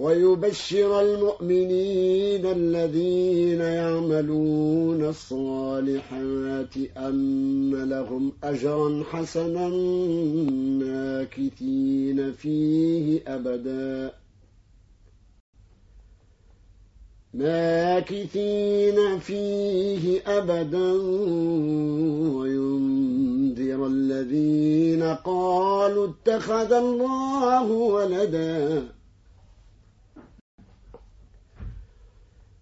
ويبشر المؤمنين الذين يعملون الصالحات أن لهم أجرا حسنا ماكثين فيه أبدا. ماكثين فيه أبدا. وينذر الذين قالوا اتخذ الله ولداً.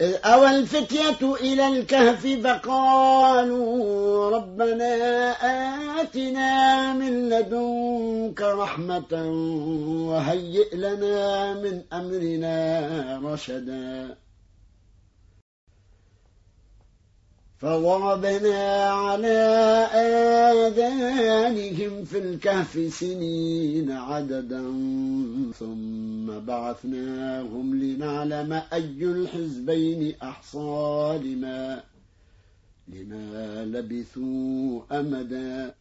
أوى الفتية إلى الكهف فقالوا ربنا آتنا من لدنك رحمة وهيئ لنا من أمرنا رشدا. فضربنا على آذانهم في الكهف سنين عددا. ثم بعثناهم لنعلم أي الحزبين أحصى لما لما لبثوا أمدا.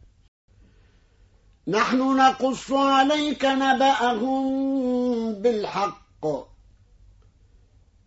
نحن نقص عليك نبأهم بالحق.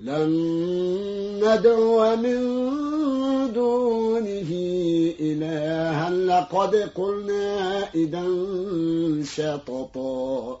لن ندعو من دونه إلها لقد قلنا إذا شططا.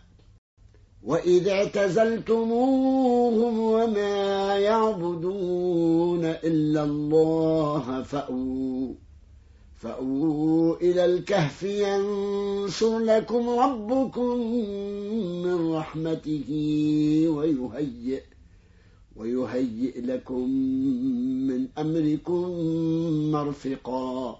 وإذا اعتزلتموهم وما يعبدون إلا الله فأووا فأووا إلى الكهف ينشر لكم ربكم من رحمته ويهيئ ويهيئ لكم من أمركم مرفقا.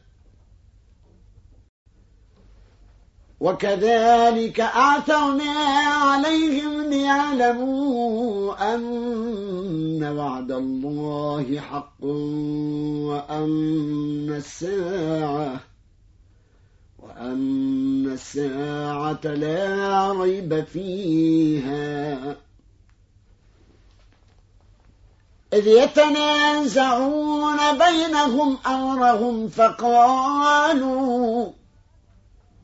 وكذلك أعثرنا عليهم ليعلموا أن وعد الله حق وأن الساعة وأن الساعة لا ريب فيها. إذ يتنازعون بينهم أمرهم فقالوا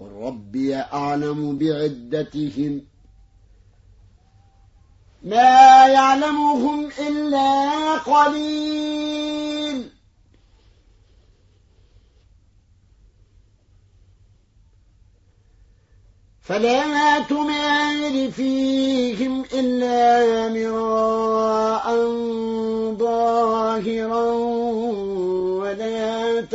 قل ربي أعلم بعدتهم. ما يعلمهم إلا قليل. فلا تمار فيهم إلا مراء ظاهرا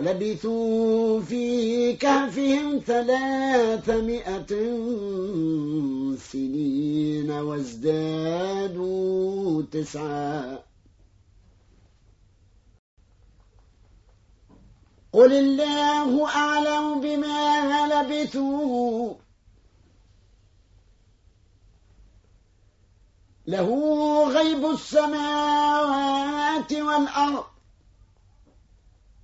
ولبثوا في كهفهم ثلاثمائة سنين وازدادوا تسعا. قل الله أعلم بما لبثوا. له غيب السماوات والأرض.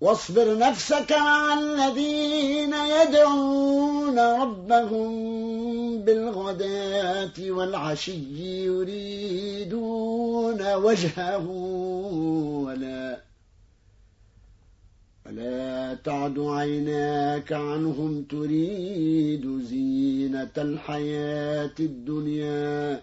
واصبر نفسك مع الذين يدعون ربهم بالغداة والعشي يريدون وجهه ولا ولا تعد عيناك عنهم تريد زينة الحياة الدنيا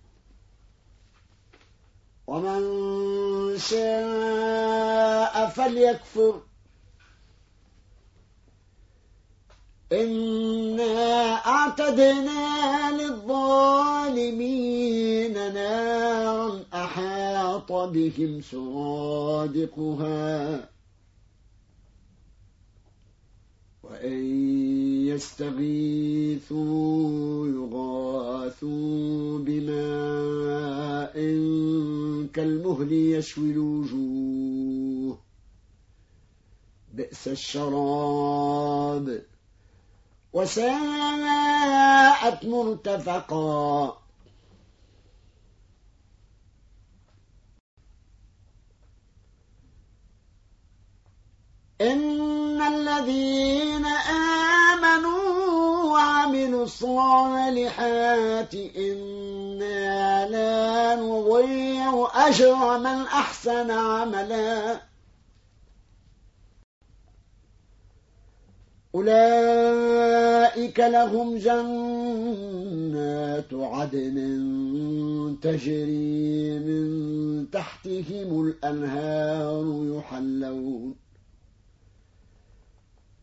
ومن شاء فليكفر. إنا أعتدنا للظالمين نارا أحاط بهم سرادقها. وإن يستغيثوا يغاثوا بماء كالمهل يشوي الوجوه. بئس الشراب. وساءت مرتفقا. إن الذين آمنوا الصالحات إنا لا نضيع أجر من أحسن عملا. أولئك لهم جنات عدن تجري من تحتهم الأنهار يحلون.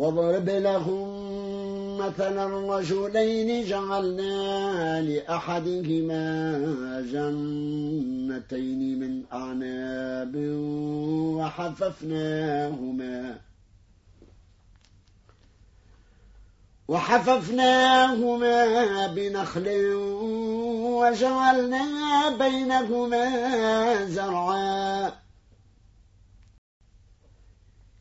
واضرب لهم مثلا الرجلين جعلنا لأحدهما جنتين من أعناب وحففناهما وحففناهما بنخل وجعلنا بينهما زرعا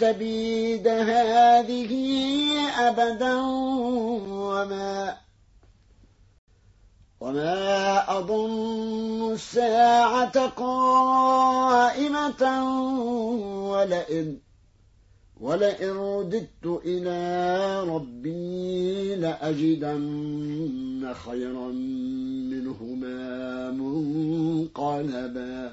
تبيد هذه أبدا وما وما أظن الساعة قائمة ولئن ولئن رددت إلى ربي لأجدن خيرا منهما منقلبا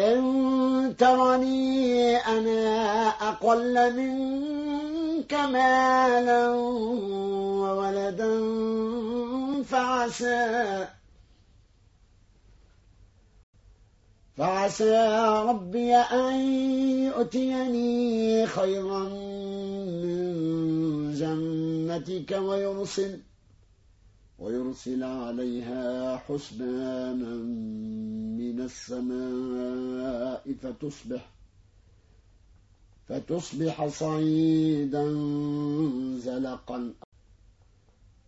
إن ترني أنا أقل منك مالا وولدا فعسى فعسى ربي أن يؤتيني خيرا من جنتك ويرسل ويرسل عليها حسبانا من السماء فتصبح فتصبح صعيدا زلقا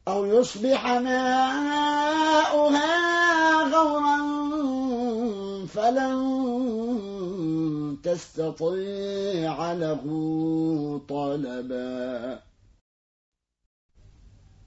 أو يصبح ماؤها غورا فلن تستطيع له طلبا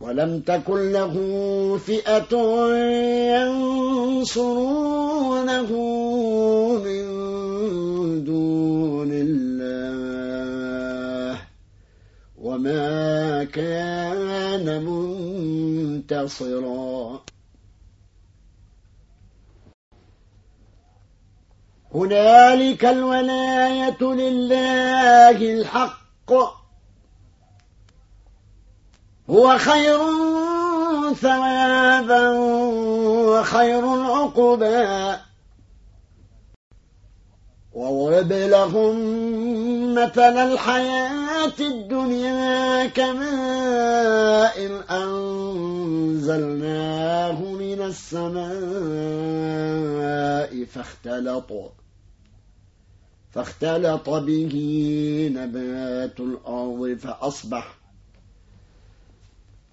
ولم تكن له فئة ينصرونه من دون الله. وما كان منتصرا. هنالك الولاية لله الحق. هو خير ثوابا وخير عقبا وضرب لهم مثل الحياة الدنيا كماء أنزلناه من السماء فاختلط فاختلط به نبات الأرض فأصبح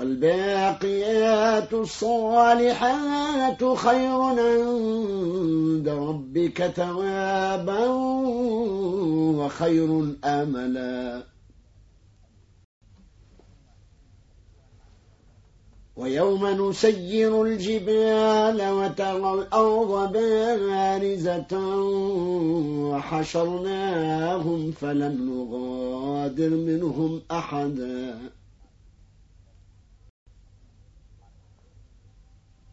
والباقيات الصالحات خير عند ربك ثوابا وخير املا. ويوم نسير الجبال وترى الأرض بارزة وحشرناهم فلم نغادر منهم أحدا.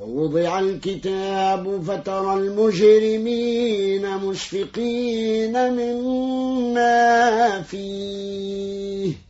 ووضع الكتاب فترى المجرمين مشفقين مما فيه.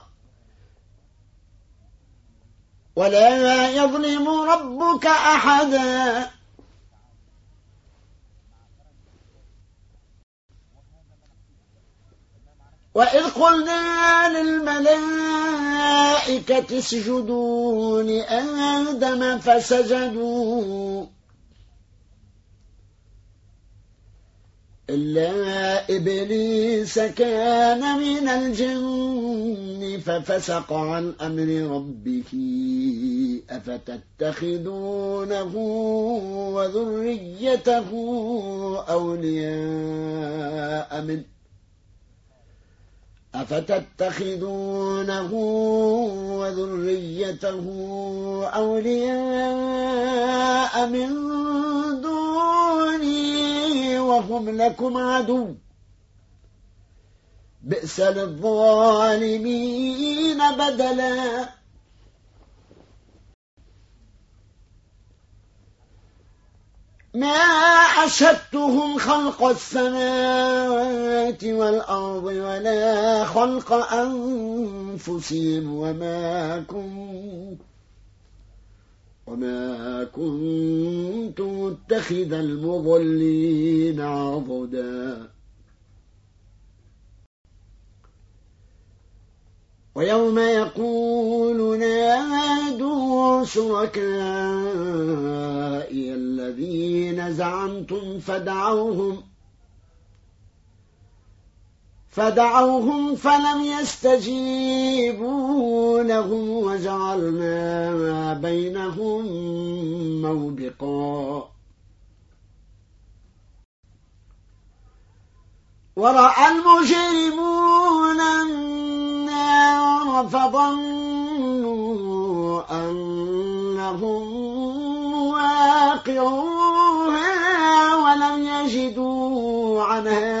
ولا يظلم ربك أحدا. وإذ قلنا للملائكة اسجدوا لآدم فسجدوا. إلا إبليس كان من الجن ففسق عن أمر ربه أفتتخذونه وذريته أولياء من أفتتخذونه وذريته أولياء من وهم لكم عدو. بئس للظالمين بدلا. ما أشهدتهم خلق السماوات والأرض ولا خلق أنفسهم وما كنت وما كنت متخذ المضلين عضدا. ويوم يقول نادوا شركائي الذين زعمتم فدعوهم فدعوهم فلم يستجيبوا لهم وجعلنا ما بينهم موبقا. ورأى المجرمون النار فظنوا أنهم واقعوها ولم يجدوا عنها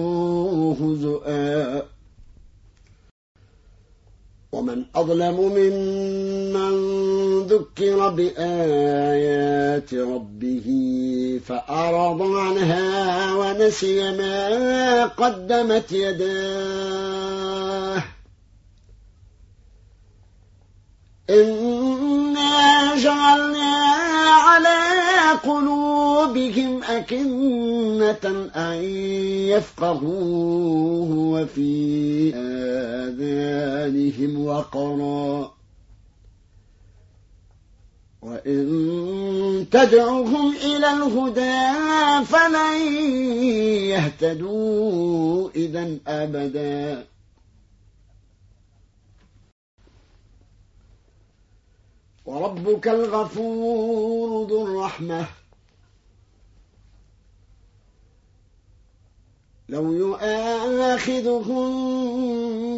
هزؤا ومن أظلم ممن ذكر بآيات ربه فأعرض عنها ونسي ما قدمت يداه. إنا جعلنا قلوبهم أكنة أن يفقهوه وفي آذانهم وقرا. وإن تدعهم إلى الهدى فلن يهتدوا إذا أبدا. وربك الغفور ذو الرحمة. لو يؤاخذهم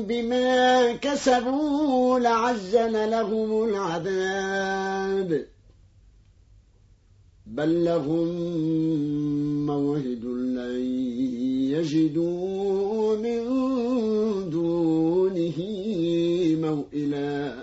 بما كسبوا لعجل لهم العذاب. بل لهم موعد لن يجدوا من دونه موئلا.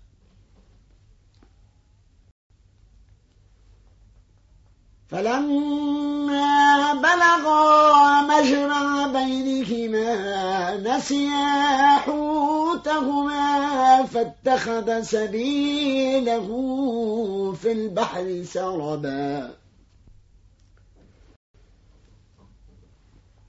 فلما بلغا مجرى بينهما نسيا حوتهما فاتخذ سبيله في البحر سربا.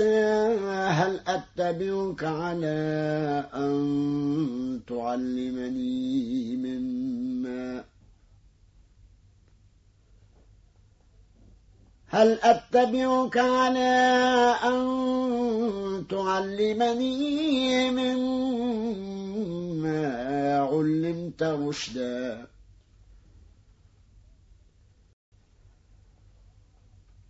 هل أتبعك على أن تعلمني مما؟ هل أتبعك على أن تعلمني مما؟ علمت رشدا.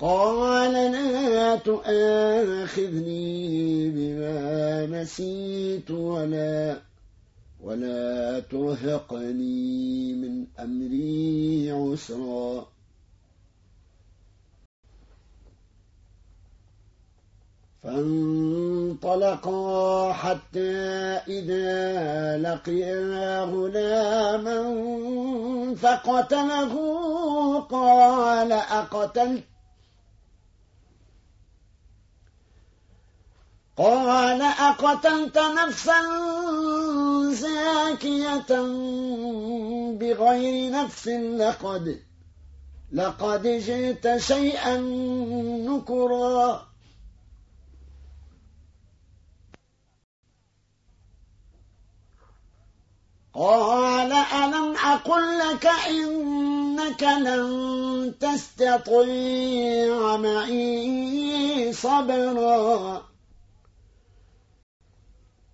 قال لا تؤاخذني بما نسيت ولا ولا ترهقني من أمري عسرا. فانطلقا حتى إذا لقيا غلاما فقتله قال أقتلت قال أقتلت نفسا زاكية بغير نفس لقد لقد جئت شيئا نكرا. قال ألم أقل لك إنك لن تستطيع معي صبرا؟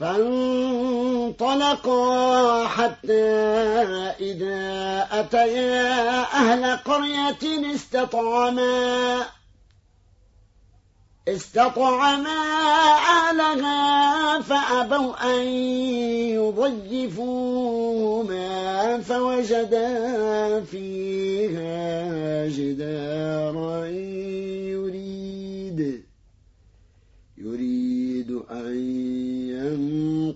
فانطلقا حتى إذا أتيا أهل قرية استطعما استطعما أهلها فأبوا أن يضيفوهما فوجدا فيها جدارا يريد يريد أن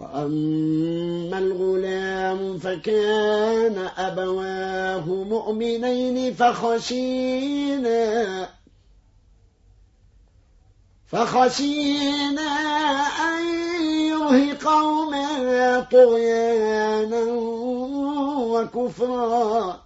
وأما الغلام فكان أبواه مؤمنين فخشينا فخشينا أن يرهقهما طغيانا وكفرا.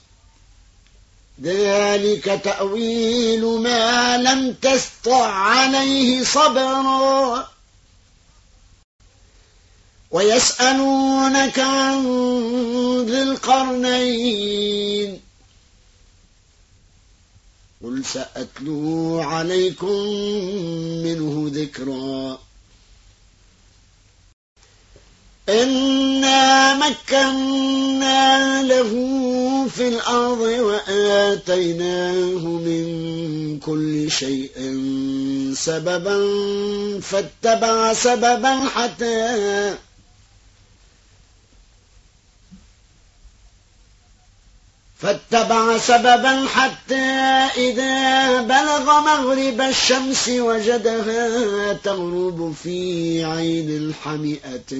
ذلك تأويل ما لم تسطع عليه صبرا. ويسألونك عن ذي القرنين. قل سأتلو عليكم منه ذكرًا. إنا مكنا له في الأرض وآتيناه من كل شيء سببا فاتبع سببا حتى فاتبع سببا حتى إذا بلغ مغرب الشمس وجدها تغرب في عين حمئة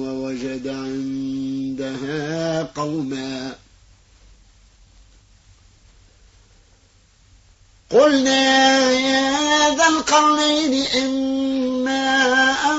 ووجد عندها قوما. قلنا يا ذا القرنين إما أن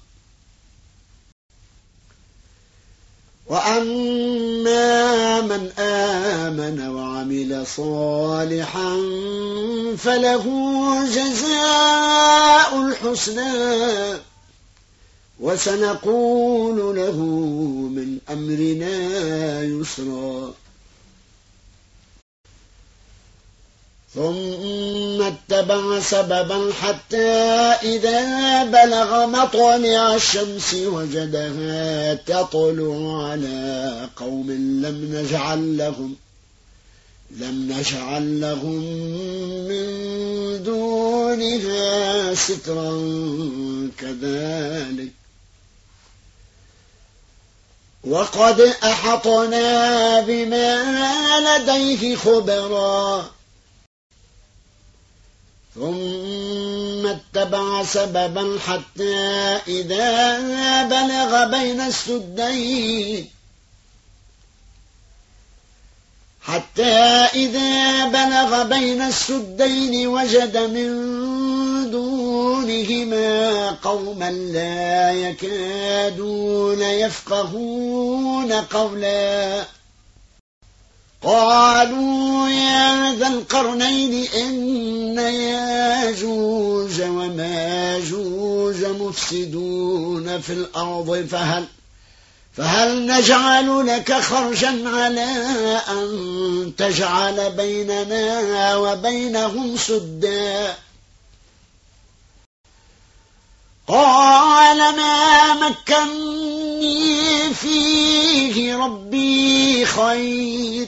وأما من آمن وعمل صالحا فله جزاء الحسنى وسنقول له من أمرنا يسرا. ثم اتبع سببا حتى إذا بلغ مطلع الشمس وجدها تطلع على قوم لم نجعل لهم لم نجعل لهم من دونها سترا كذلك. وقد أحطنا بما لديه خبرا ثم اتبع سببا حتى إذا بلغ بين السدين. حتى إذا بلغ بين السدين وجد من دونهما قوما لا يكادون يفقهون قولا. قالوا يا ذا القرنين إن ياجوج وماجوج مفسدون في الأرض فهل فهل نجعل لك خرجا على أن تجعل بيننا وبينهم سدا؟ قال ما مكنا إني فيه ربي خير.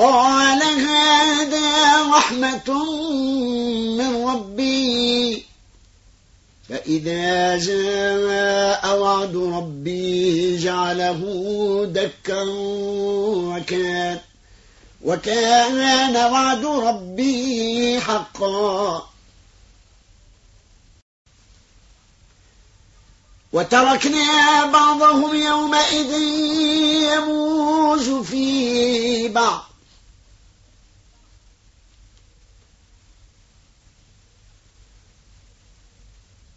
قال هذا رحمة من ربي. فإذا جاء وعد ربي جعله دكا وكان وكان وعد ربي حقا. وتركنا بعضهم يومئذ يموج في بعض.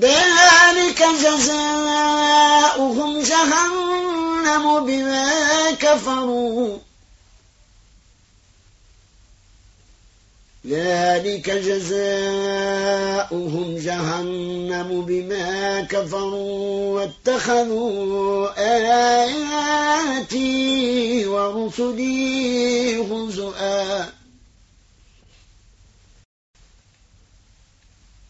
ذلك جزاؤهم جهنم بما كفروا. ذلك جزاؤهم جهنم بما كفروا واتخذوا آياتي ورسلي هزؤا.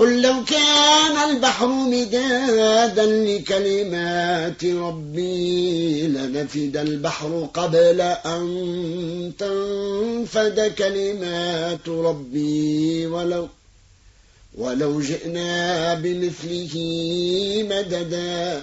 قل لو كان البحر مدادا لكلمات ربي لنفد البحر قبل أن تنفد كلمات ربي ولو ولو جئنا بمثله مددا.